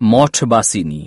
Mort Basini